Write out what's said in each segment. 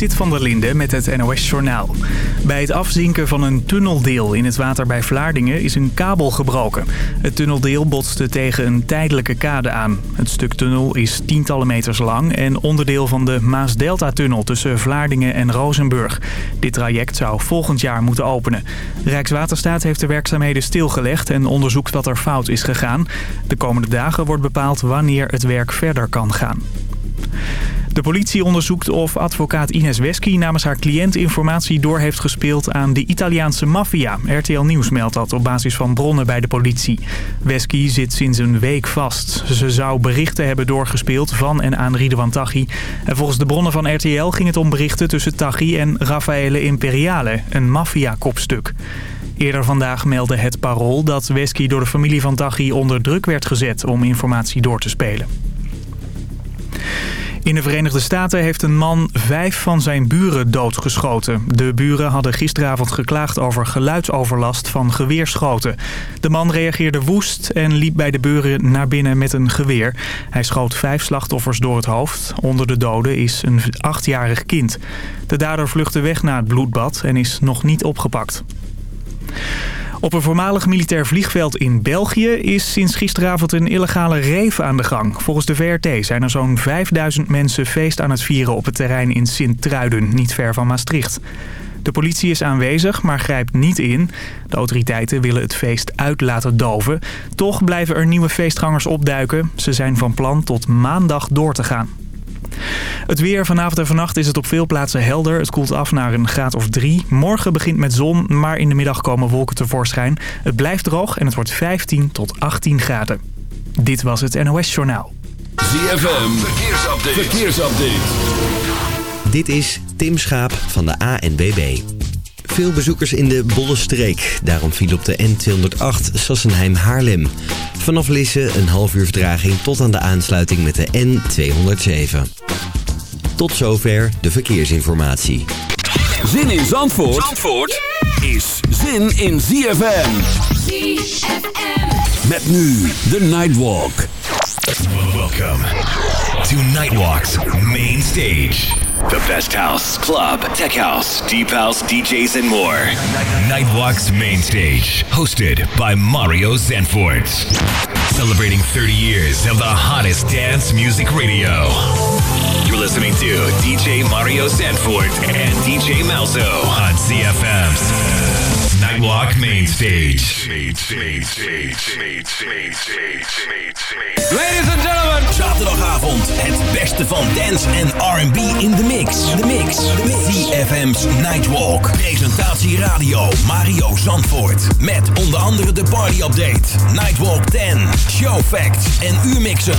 Sit van der Linde met het NOS-journaal. Bij het afzinken van een tunneldeel in het water bij Vlaardingen is een kabel gebroken. Het tunneldeel botste tegen een tijdelijke kade aan. Het stuk tunnel is tientallen meters lang en onderdeel van de Maas-Delta-tunnel tussen Vlaardingen en Rozenburg. Dit traject zou volgend jaar moeten openen. Rijkswaterstaat heeft de werkzaamheden stilgelegd en onderzoekt wat er fout is gegaan. De komende dagen wordt bepaald wanneer het werk verder kan gaan. De politie onderzoekt of advocaat Ines Wesky namens haar cliënt informatie door heeft gespeeld aan de Italiaanse maffia. RTL Nieuws meldt dat op basis van bronnen bij de politie. Wesky zit sinds een week vast. Ze zou berichten hebben doorgespeeld van en aan Ridwan Taghi. En volgens de bronnen van RTL ging het om berichten tussen Taghi en Raffaele Imperiale, een maffia-kopstuk. Eerder vandaag meldde het Parool dat Wesky door de familie van Taghi onder druk werd gezet om informatie door te spelen. In de Verenigde Staten heeft een man vijf van zijn buren doodgeschoten. De buren hadden gisteravond geklaagd over geluidsoverlast van geweerschoten. De man reageerde woest en liep bij de buren naar binnen met een geweer. Hij schoot vijf slachtoffers door het hoofd. Onder de doden is een achtjarig kind. De dader vluchtte weg naar het bloedbad en is nog niet opgepakt. Op een voormalig militair vliegveld in België is sinds gisteravond een illegale rave aan de gang. Volgens de VRT zijn er zo'n 5000 mensen feest aan het vieren op het terrein in Sint-Truiden, niet ver van Maastricht. De politie is aanwezig, maar grijpt niet in. De autoriteiten willen het feest uit laten doven. Toch blijven er nieuwe feestgangers opduiken. Ze zijn van plan tot maandag door te gaan. Het weer vanavond en vannacht is het op veel plaatsen helder. Het koelt af naar een graad of drie. Morgen begint met zon, maar in de middag komen wolken tevoorschijn. Het blijft droog en het wordt 15 tot 18 graden. Dit was het NOS Journaal. ZFM, verkeersupdate. verkeersupdate. Dit is Tim Schaap van de ANBB. Veel bezoekers in de Bolle Streek. Daarom viel op de N208 Sassenheim-Haarlem. Vanaf Lisse een half uur vertraging tot aan de aansluiting met de N207. Tot zover de verkeersinformatie. Zin in Zandvoort, Zandvoort is zin in ZFM. ZFM. Met nu de Nightwalk. Welcome to Nightwalk's main stage. The best house, club, tech house, deep house, DJs, and more. Nightwalk's main stage, hosted by Mario Zanfort. Celebrating 30 years of the hottest dance music radio. You're listening to DJ Mario Sanford and DJ Malzo on CFM's Nightwalk Main Stage. Ladies and gentlemen. Zaterdagavond het beste van dance en R&B in de mix. De mix. De mix. CFM's Nightwalk. Presentatie radio Mario Zandvoort. Met onder andere de party update. Nightwalk 10. Show facts en U-mixen.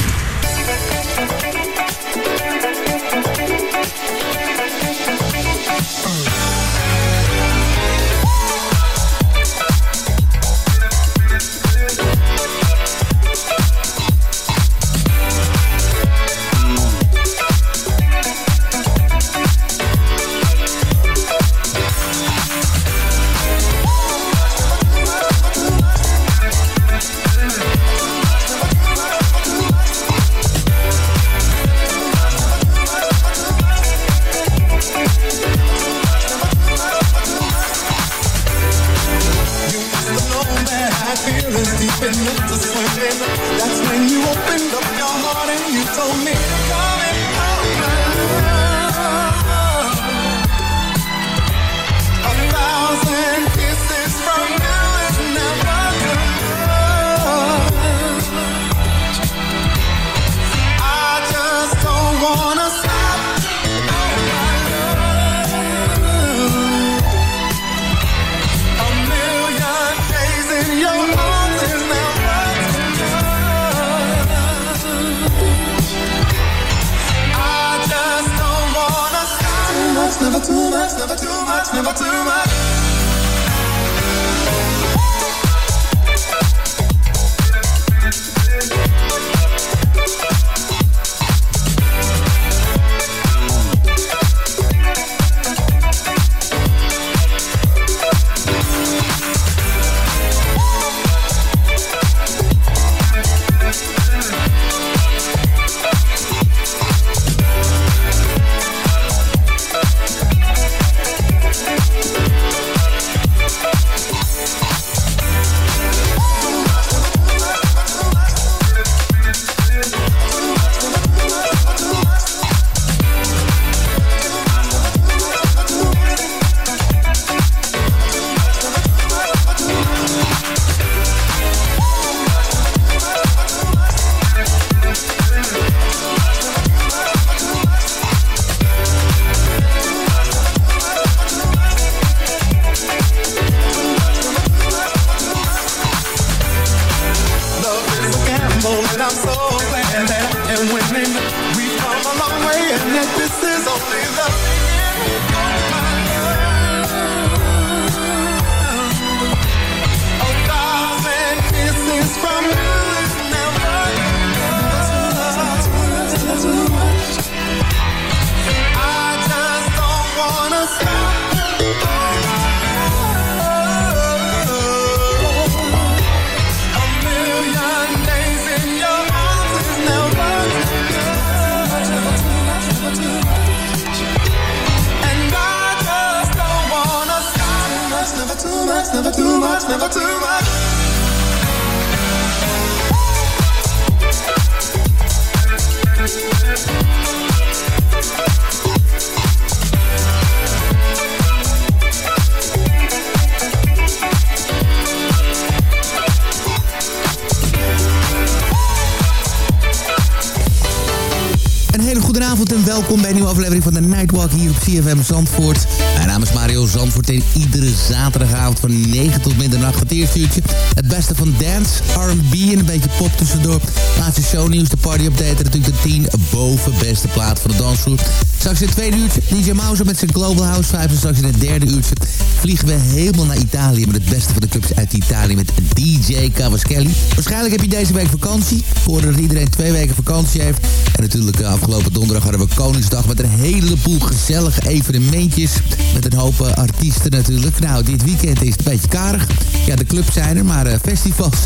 CFM Zandvoort. Mijn naam is Mario Zandvoort en iedere zaterdagavond van 9 tot middernacht het eerste uurtje. Het beste van dance, R&B en een beetje pop tussendoor. Laatste shownieuws, de party update natuurlijk de 10 boven beste plaat van de dansvloer. Straks in het tweede uurtje DJ Mouse met zijn Global House Vibes. En straks in het derde uurtje vliegen we helemaal naar Italië... met het beste van de clubs uit Italië met DJ Cavaschelli. Waarschijnlijk heb je deze week vakantie. Ik hoorde dat iedereen twee weken vakantie heeft. En natuurlijk eh, afgelopen donderdag hadden we Koningsdag... met een heleboel gezellige evenementjes. Met een hoop eh, artiesten natuurlijk. Nou, dit weekend is het een beetje karig. Ja, de clubs zijn er, maar uh, festivals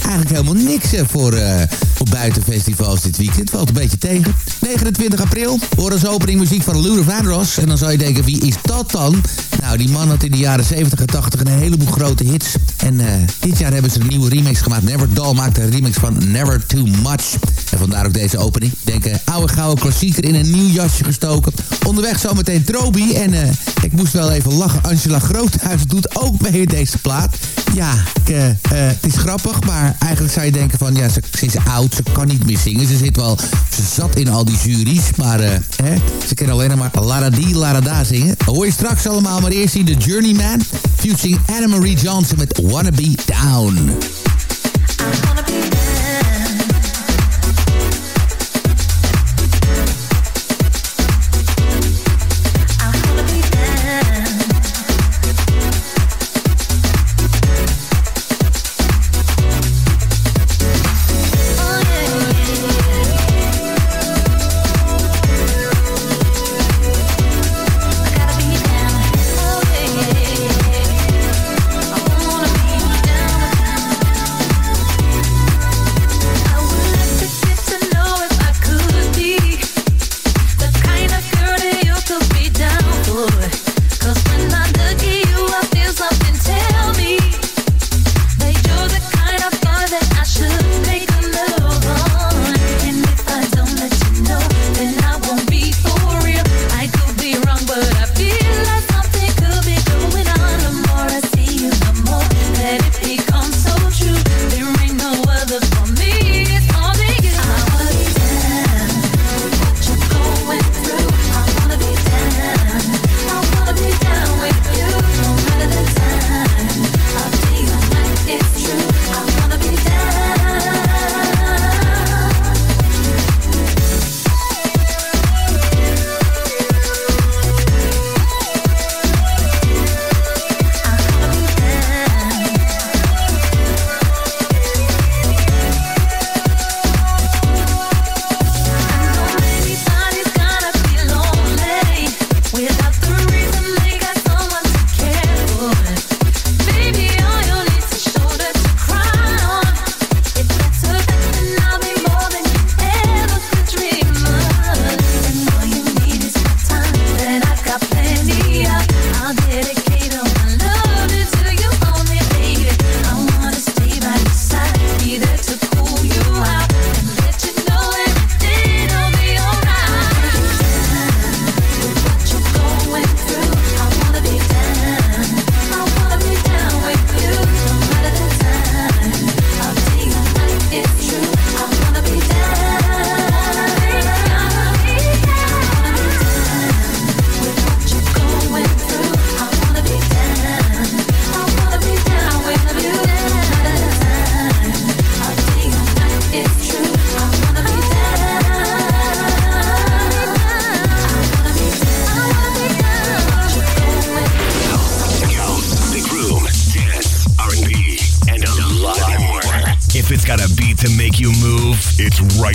eigenlijk helemaal niks voor, voor buitenfestivals dit weekend. Valt een beetje tegen. 29 april horen ze opening muziek van Luther Vandross. En dan zou je denken, wie is dat dan? Nou, die man had in de jaren 70 en 80 een heleboel grote hits. En uh, dit jaar hebben ze een nieuwe remix gemaakt. Never Doll maakte een remix van Never Too Much. En vandaar ook deze opening. Ik denk, uh, oude gouden klassieker in een nieuw jasje gestoken. Onderweg zometeen Trobi. En uh, ik moest wel even lachen. Angela Groothuis doet ook mee deze plaat. Ja, ik, het is grappig, maar eigenlijk zou je denken van... ja, ze, ze, is oud, ze kan niet meer zingen. Ze zit wel, ze zat in al die juries, maar hè, ze kan alleen maar Lara Di, Lara Da zingen. Dat hoor je straks allemaal, maar eerst zien de Journeyman... featuring Anna Marie Johnson met Wanna Be Down. to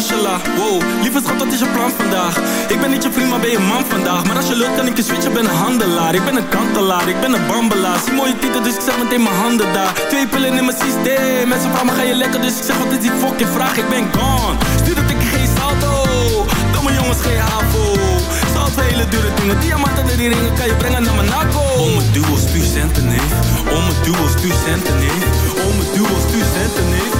Angela. Wow, lieve schat, wat is je plan vandaag? Ik ben niet je vriend, maar ben je man vandaag? Maar als je lukt, kan ik je switchen, ben een handelaar. Ik ben een kantelaar, ik ben een bambelaar. Zie mooie titel, dus ik zet meteen mijn handen daar. Twee pillen in mijn systeem. Mensen vragen ga je lekker? Dus ik zeg, wat is die fucking vraag? Ik ben gone. Stuur dat ik geen salto. Domme jongens, geen havo. Zout hele dure dingen Diamanten en die ringen kan je brengen naar Monaco Om mijn duo, stuur centen, neef. Om mijn duo, stuur centen, neef. Om mijn duo, stuur centen, neef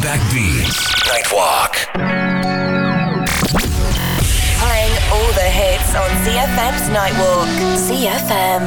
Back-to-back beats. Nightwalk. Playing all the hits on CFM's Nightwalk. CFM.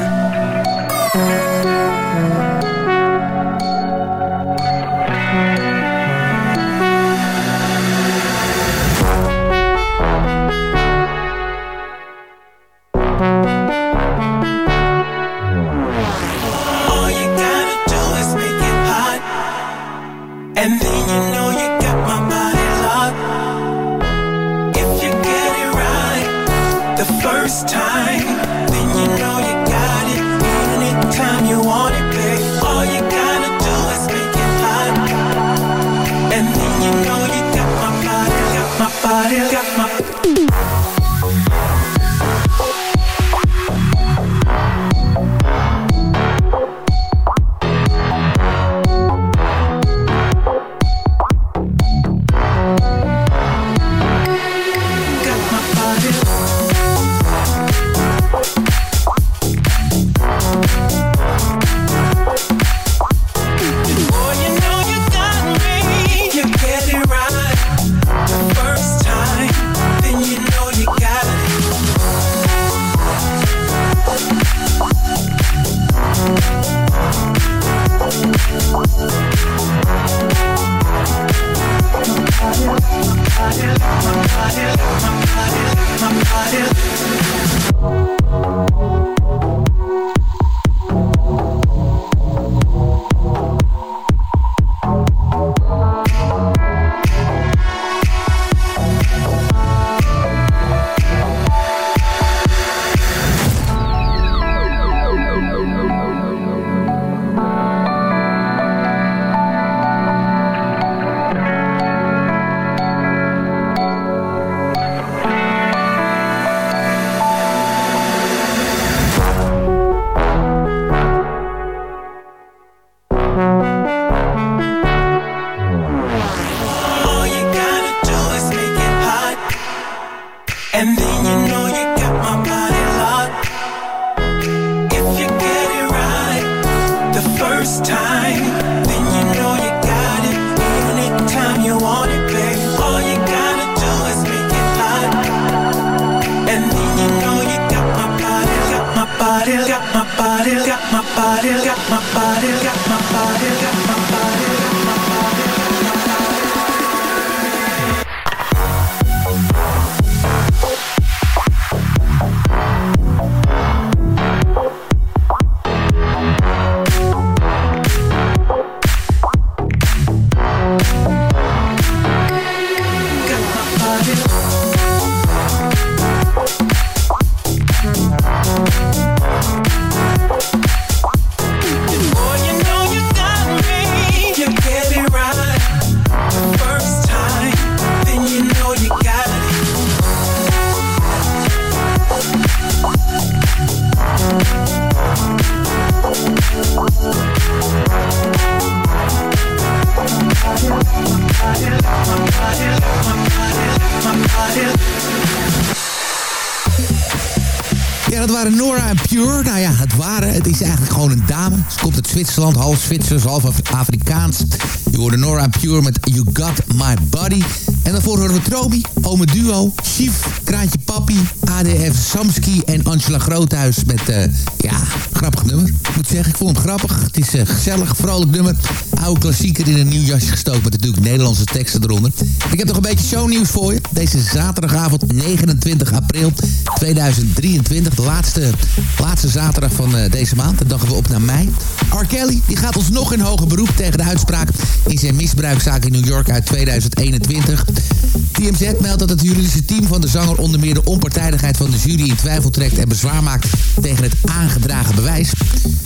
Half Zwitsers, half Af- Afrikaans. Je hoorde Nora Pure met You Got My Body. En daarvoor horen we Trobi, Ome Duo, Chief, Kraantje Papi, ADF Samski en Angela Groothuis met, eh, ja, grappig nummer. Ik moet zeggen, ik vond het grappig. Het is een gezellig, vrolijk nummer. Oude klassieker in een nieuw jasje gestoken met natuurlijk Nederlandse teksten eronder. Ik heb nog een beetje shownieuws voor je. Deze zaterdagavond 29 april 2023. De laatste, laatste zaterdag van eh, deze maand. Dan dagen we op naar mei. R. Kelly die gaat ons nog in hoger beroep tegen de uitspraak in zijn misbruikzaak in New York uit 2021. TMZ meldt dat het juridische team van de zanger onder meer de onpartijdigheid van de jury in twijfel trekt en bezwaar maakt tegen het aangedragen bewijs.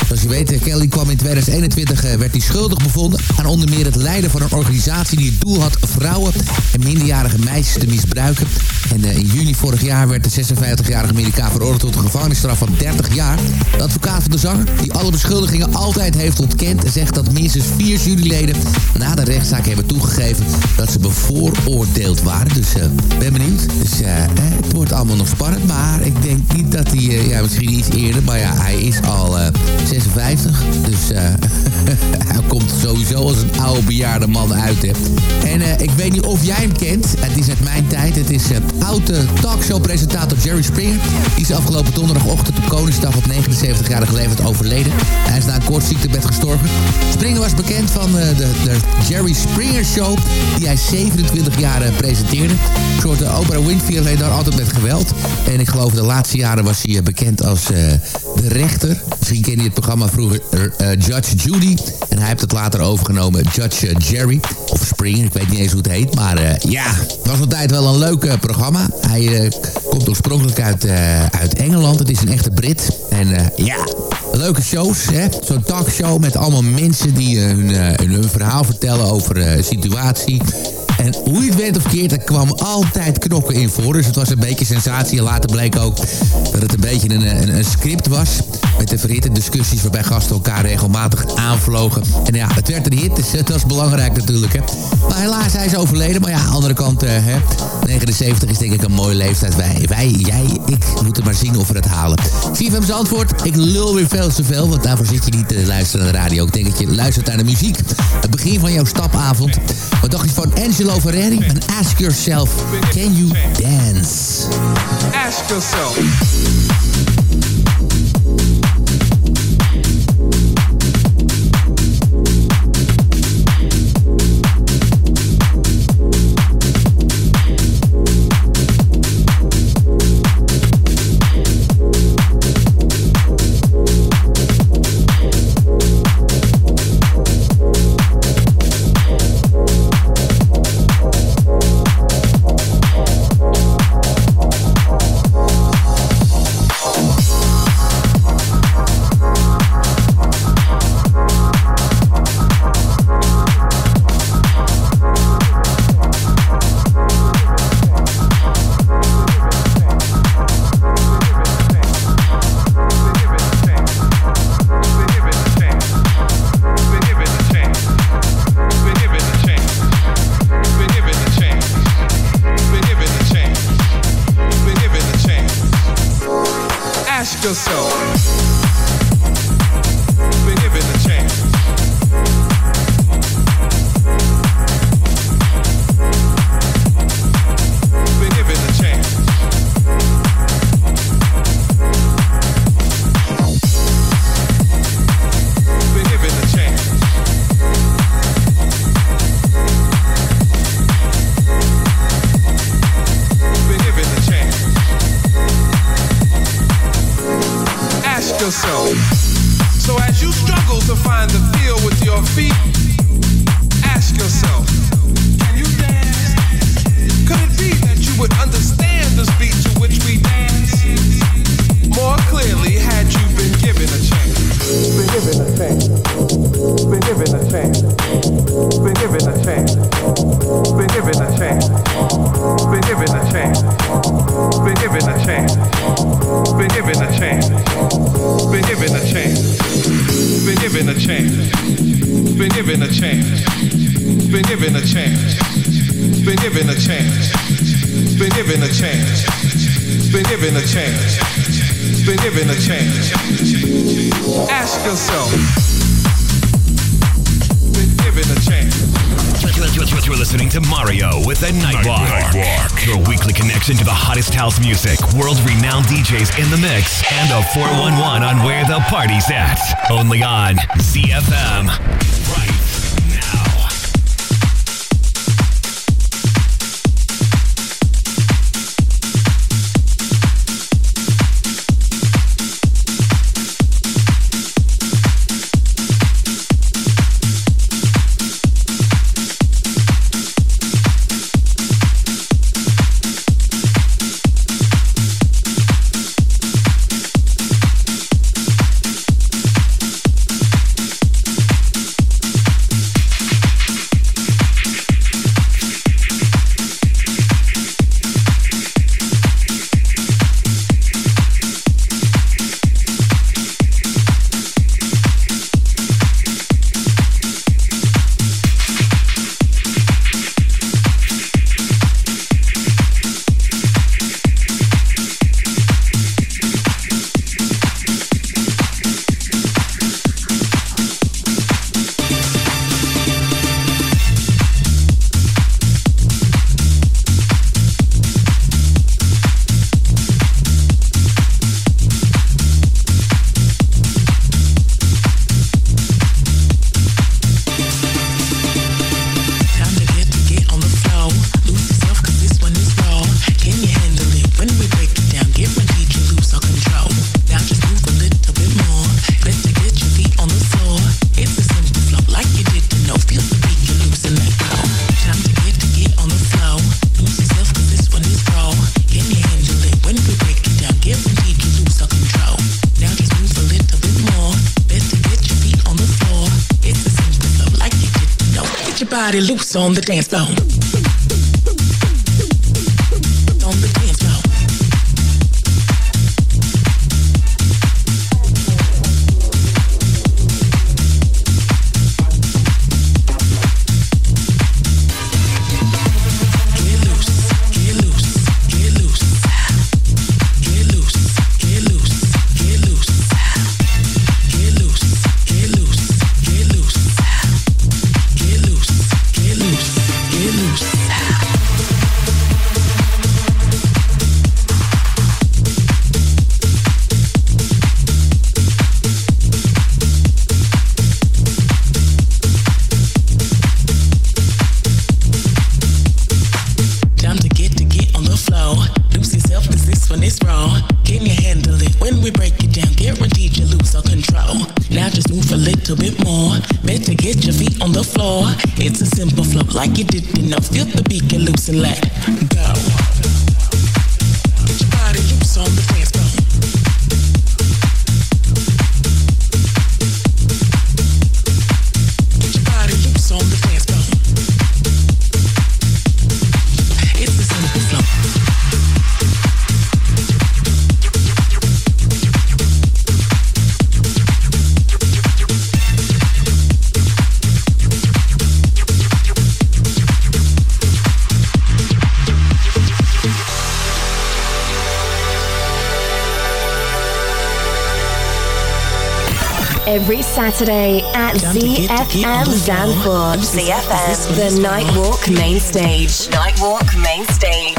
Zoals je weet, Kelly kwam in 2021, eh, werd hij schuldig bevonden aan onder meer het leiden van een organisatie die het doel had vrouwen en minderjarige meisjes te misbruiken. En eh, in juni vorig jaar werd de 56-jarige Amerikaan veroordeeld tot een gevangenisstraf van 30 jaar. De advocaat van de zanger, die alle beschuldigingen altijd heeft ontkend, zegt dat minstens vier juryleden na de rechtszaak hebben toegegeven dat ze bevooroordeeld waren. Dus eh ben benieuwd. Dus eh, eh, het wordt allemaal nog spannend, maar ik denk niet dat hij, eh, ja misschien iets eerder, maar ja, hij is al eh, 56. Dus eh, hij komt sowieso als een oude bejaarde man uit. En eh, ik weet niet of jij hem kent. Het is uit mijn tijd. Het is uh, oude talkshow-presentator Jerry Springer. Die is afgelopen donderdagochtend op Koningsdag op 79-jarige leeftijd overleden. Hij is na een kort ziektebed gestorven. Springer was bekend van eh, de, de Jerry Springer Show, die hij 27 jaar eh, presenteerde. Een soort Oprah Winfrey alleen dan altijd met geweld. En ik geloof de laatste jaren was hij eh, bekend als eh, de rechter. Misschien ken je het programma vroeger eh, Judge Judy. En hij heeft het later overgenomen, Judge eh, Jerry. Of Springer, ik weet niet eens hoe het heet. Maar eh, ja, het was altijd wel een leuk programma. Hij komt oorspronkelijk uit, uit Engeland. Het is een echte Brit. En ja, leuke shows. Zo'n talkshow met allemaal mensen die hun, hun, hun verhaal vertellen over situatie. En hoe je het weet of keert, er kwam altijd knokken in voor. Dus het was een beetje sensatie. En later bleek ook dat het een beetje een, een, een script was. Met de verhitte discussies waarbij gasten elkaar regelmatig aanvlogen. En ja, het werd een hit, dus het was belangrijk natuurlijk. Hè. Maar helaas, hij is overleden. Maar ja, aan de andere kant, eh, hè, 79 is denk ik een mooie leeftijd. Wij, wij, jij, ik moeten maar zien of we het halen. CFM's antwoord, ik lul weer veel te veel. Want daarvoor zit je niet te luisteren naar de radio. Ik denk dat je luistert naar de muziek. Het begin van jouw stapavond. Wat dacht je van Angelo Ferreri? En ask yourself, can you dance? Ask yourself. loose on the dance floor. get it, then I feel the beat get loose and lack. Saturday at ZFM Zanford. ZFM. The Nightwalk Main Stage. Nightwalk Main Stage.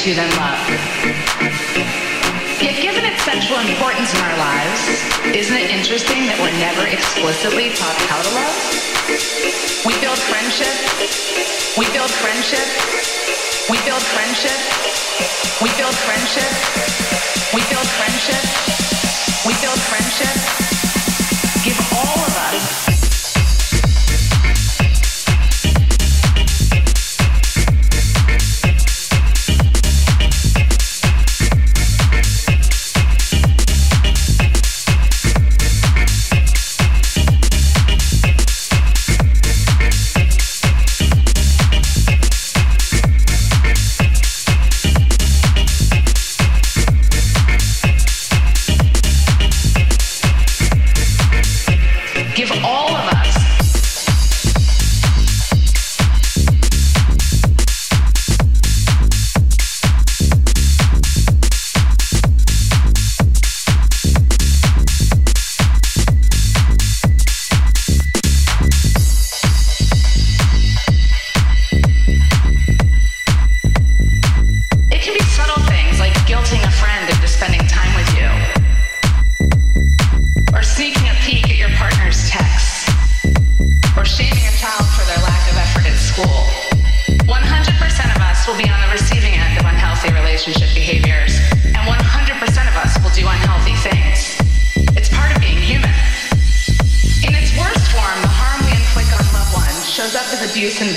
To than love. Yet given its central importance in our lives, isn't it interesting that we're never explicitly taught how to love?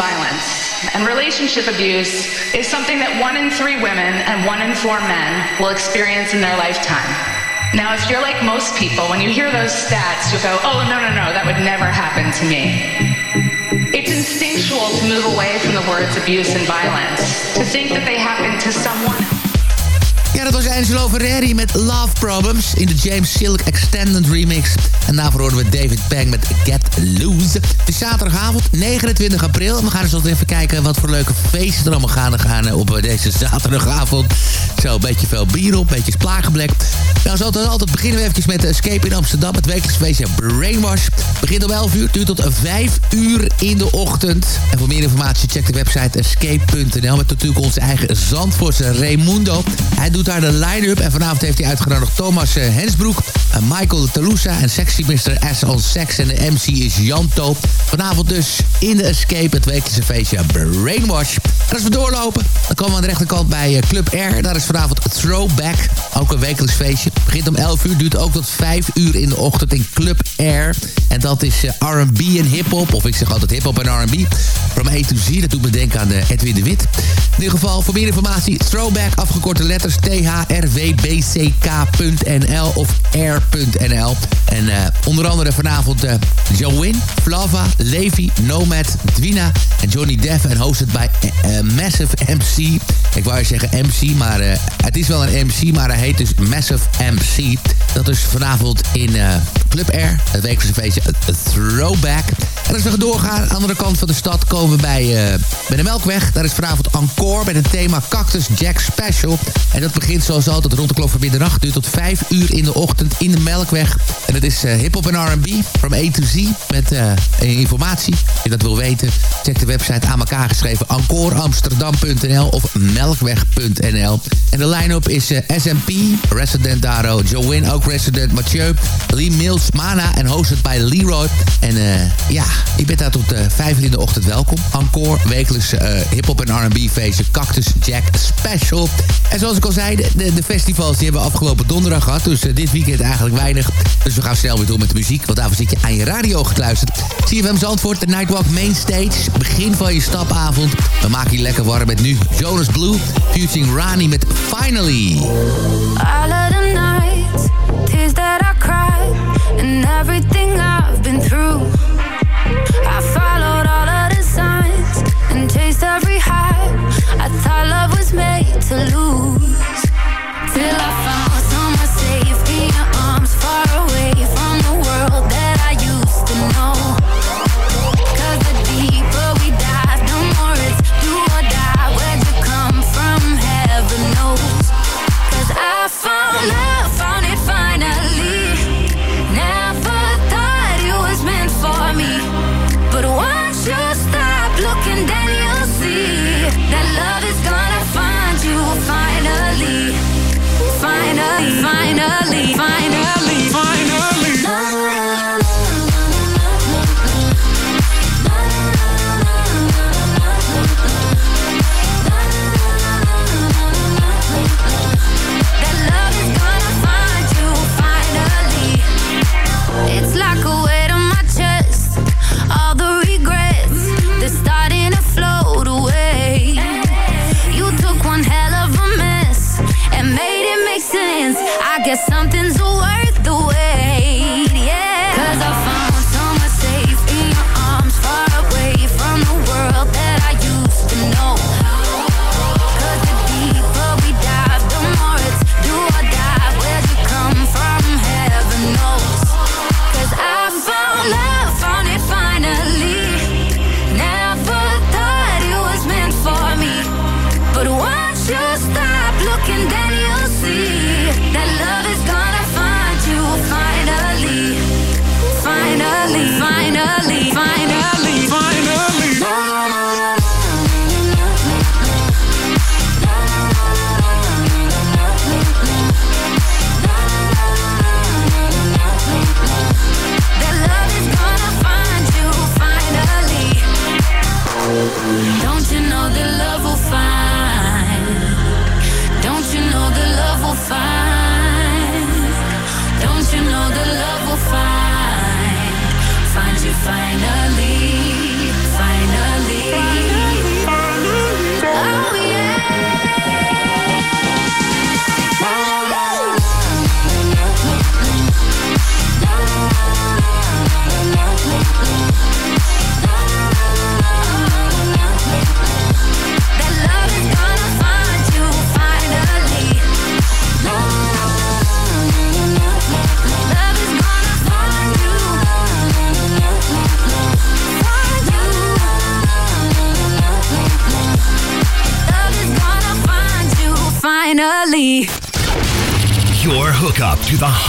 Violence. And relationship abuse is something that one in three women and one in four men will experience in their lifetime. Now, if you're like most people, when you hear those stats, you'll go, oh, no, no, no, that would never happen to me. It's instinctual to move away from the words abuse and violence, to think that they happen to someone Dat was Angelo Ferreri met Love Problems in de James Silk Extended Remix. En daarvoor horen we David Bang met Get Loose. Het is zaterdagavond, 29 april. We gaan eens wat even kijken wat voor leuke feesten er allemaal gaan, gaan eh, op deze zaterdagavond. Zo, een beetje veel bier op, een beetje splagenblek. Nou, zoals altijd, altijd beginnen we eventjes met Escape in Amsterdam. Het wekelijks feestje Brainwash. Begint om 11 uur, duurt tot 5 uur in de ochtend. En voor meer informatie check de website escape.nl. Met natuurlijk onze eigen Zandvoortse Raimundo. Hij doet de line-up. En vanavond heeft hij uitgenodigd Thomas eh, Hensbroek, eh, Michael Talusa en Sexy Mr. S on Sex. En de MC is Janto. Vanavond dus in de Escape, het wekelijkse feestje Brainwash. En als we doorlopen, dan komen we aan de rechterkant bij eh, Club R. Daar is vanavond Throwback, ook een wekelijks feestje. Begint om 11 uur, duurt ook tot 5 uur in de ochtend in Club R. En dat is R&B en hip-hop, of ik zeg altijd hip-hop en R&B. From A to Z, dat doet me denken aan de Edwin de Wit. In ieder geval, voor meer informatie, Throwback, afgekorte letters thrwbck.nl of air.nl. En eh, onder andere vanavond uh, Joanne, Flava, Levi, Nomad, Dwina en Johnny Depp. En hosted bij eh, eh, Massive MC. Ik wou je zeggen MC, maar eh, het is wel een MC, maar hij heet dus Massive MC. Dat is vanavond in eh, Club Air, het wekelijkse feestje eh, Throwback. En als we doorgaan, aan de andere kant van de stad komen we bij, eh, bij de Melkweg. Daar is vanavond Encore met het thema Cactus Jack Special. En dat begint zoals altijd rond de klok van middernacht. Duurt tot 5 uur in de ochtend in de Melkweg. En dat is eh, hip-hop en R&B, from A to Z. Met eh, informatie. Je dat wil weten, check de website aan elkaar geschreven. encoreamsterdam.nl of melkweg.nl. En de line-up is eh, SMP, Resident Daro, Joanne, ook Resident Mathieu, Lee Mills, Mana en hosted bij Leroy. En ja, je bent daar tot eh 5 uur in de ochtend welkom. Encore, wekelijks hip-hop en R&B feestje Cactus Jack Special. En zoals ik al zei, de, de, festivals die hebben we afgelopen donderdag gehad. Dus eh, dit weekend eigenlijk weinig. Dus we gaan snel weer door met de muziek. Want daarvoor zit je aan je radio gekluisterd. CFM Zandvoort, de Nightwalk Mainstage. Begin van je stapavond. We maken je lekker warm met nu Jonas Blue. Featuring Rani met Finally. All of the nights, tears that I cried, and everything I've been through. I followed all of the signs and chased every high. I thought love was made to lose. Till I found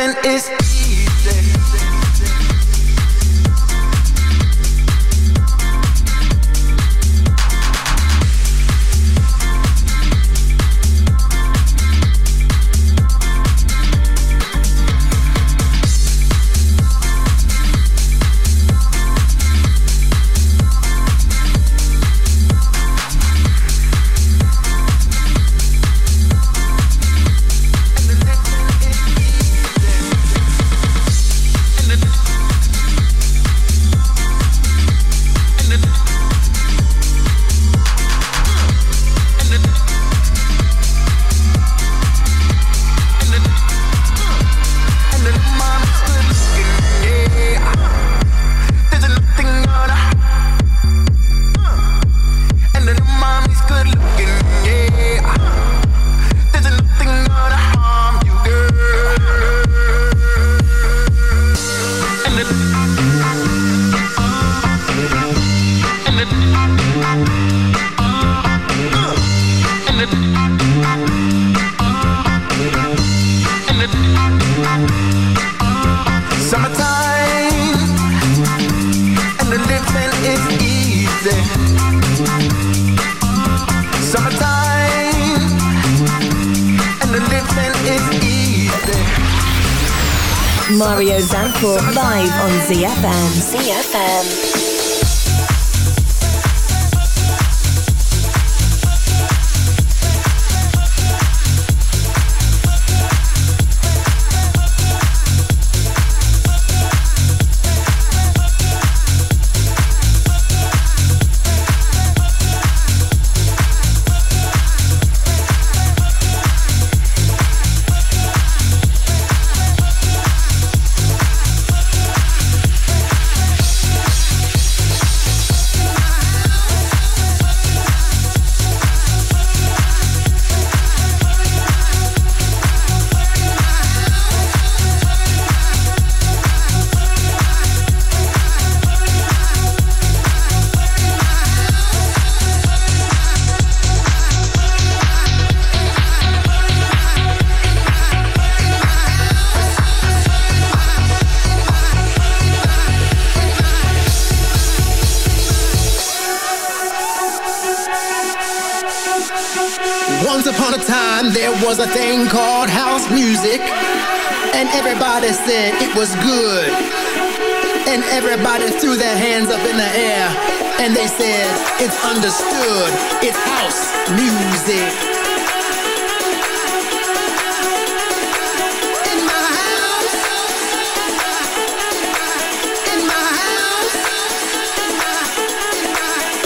happen is Summertime and the living is easy. Summertime and the living is easy. Mario Zanfort live on ZFM. ZFM.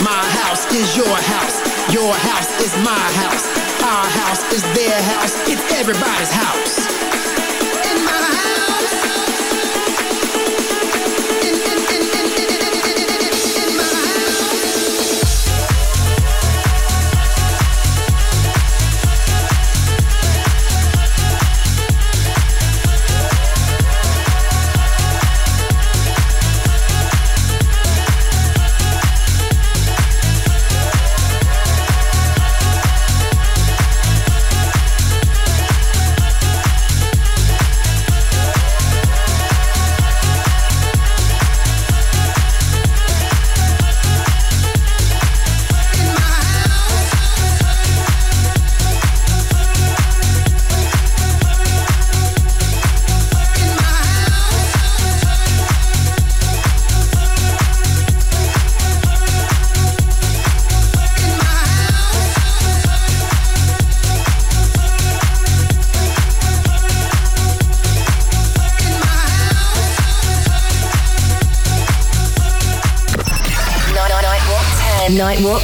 My house is your house, your house is my house. Our house is their house. It's everybody's house.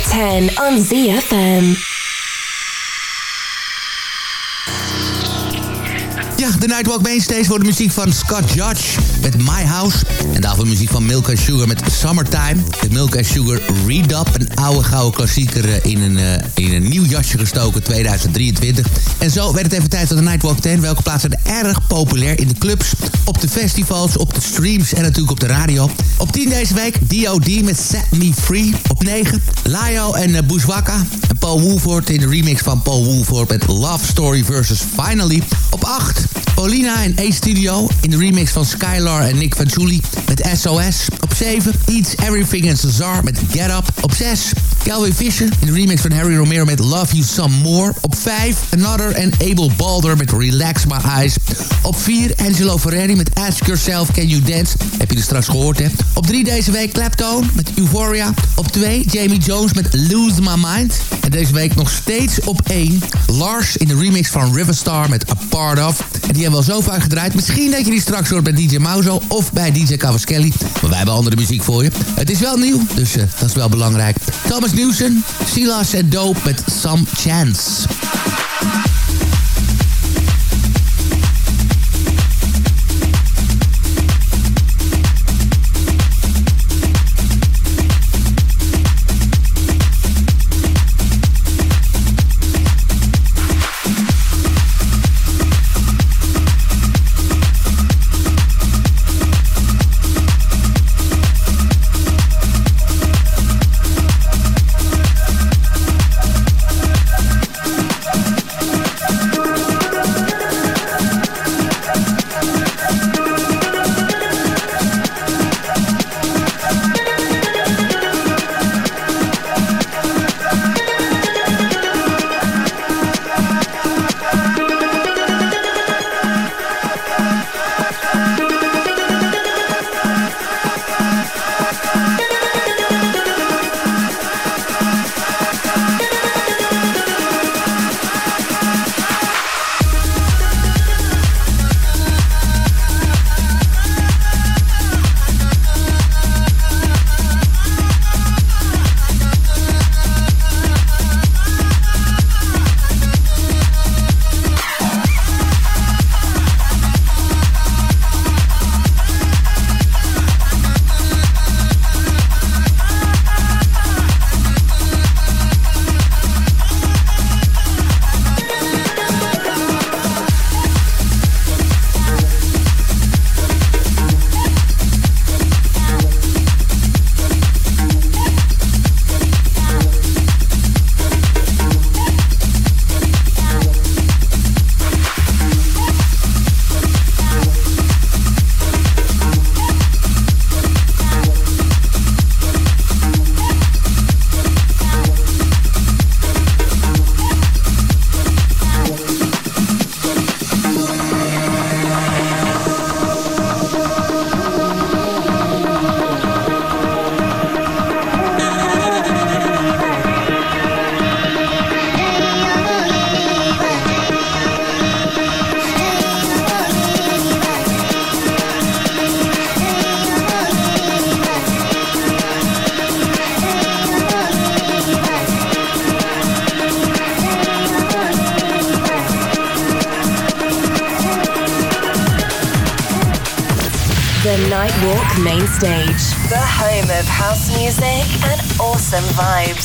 10 on ZFM. Ja, de Nightwalk Mainstays voor de muziek van Scott Judge met My House. En daarvoor muziek van Milk and Sugar met Summertime. De Milk and Sugar Redub, een oude gouden klassieker eh, in een, eh, in een nieuw jasje gestoken 2023. En zo werd het even tijd voor de Nightwalk 10. Welke plaatsen erg populair in de clubs, op de festivals, op de streams en natuurlijk op de radio. Op 10 deze week D.O.D. met Set Me Free. Op 9 Lio en Bushwaka. En Paul Woolford in de remix van Paul Woolford met Love Story versus Finally. Op 8 Paulina en A-Studio in de remix van Skylar en Nick Fanciulli met SOS. Op 7 Eats Everything en Cesar met Get Up. Op 6 Calvin Fisher in de remix van Harry Romero met Love You Some More. Op 5 Another en Abel Balder met Relax My Eyes. Op 4 Angelo Ferreri met Ask Yourself Can You Dance. Heb je er straks gehoord hè? Op 3 deze week Clapton met Euphoria. Op 2 Jamie Jones met Lose My Mind. En deze week nog steeds op 1 Lars in de remix van Riverstar met A Part Of. En hebben we al zo vaak gedraaid. Misschien dat je die straks hoort bij DJ Mauzo of bij DJ Cavaschelli. Maar wij hebben andere muziek voor je. Het is wel nieuw, dus uh, dat is wel belangrijk. Thomas Newson, Silas en Dope met Some Chance. stage, the home of house music and awesome vibes.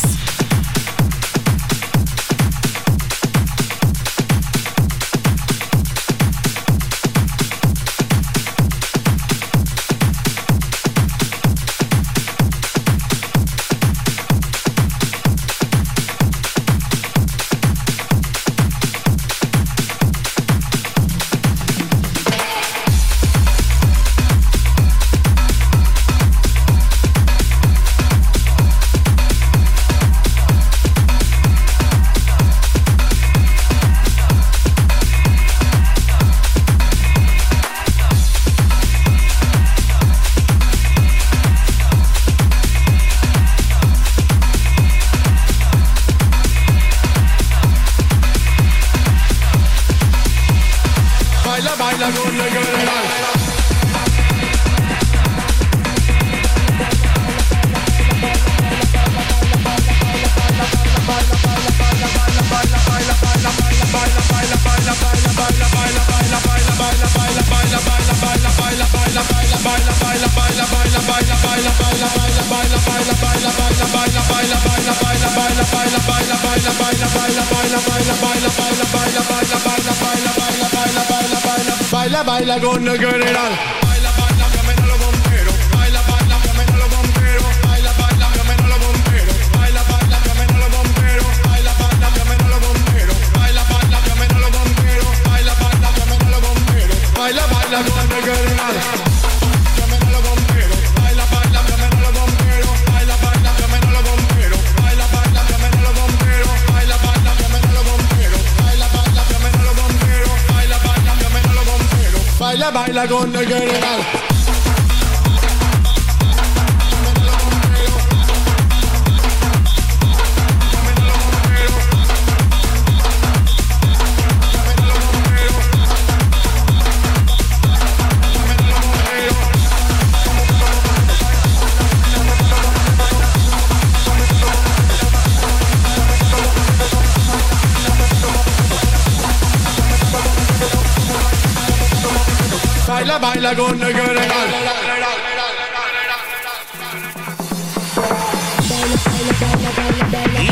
baila con el gregal.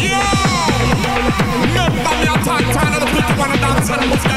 Yeah, Remember me, I talk time of the 51 and dance and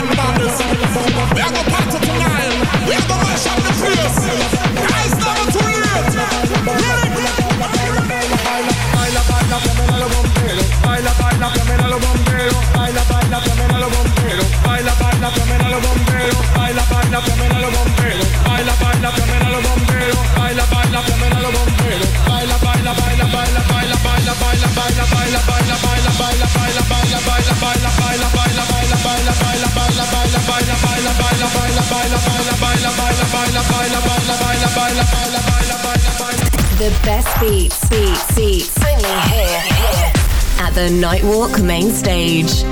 The best beats, beats, beats, only here, here at the Nightwalk main stage.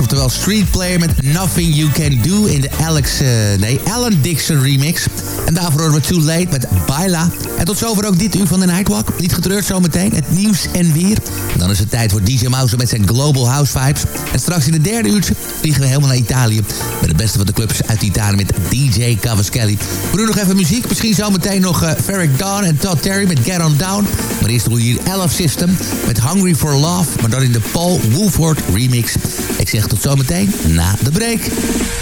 Oftewel Street Player met Nothing You Can Do in de Alex, uh, nee, Alan Dixon remix. En daarvoor horen we Too Late met Baila. En tot zover ook dit uur van de Nightwalk. Niet getreurd zometeen, het nieuws en weer. Dan is het tijd voor DJ Mouse met zijn Global House Vibes. En straks in het derde uurtje vliegen we helemaal naar Italië. Met de beste van de clubs uit Italië met DJ Cavaschelli. We doen nog even muziek. Misschien zometeen nog uh, Ferric Dawn en Todd Terry met Get On Down. Maar eerst doe je hier Elf System met Hungry For Love. Maar dan in de Paul Woolford remix. Ik zeg tot zometeen na de break.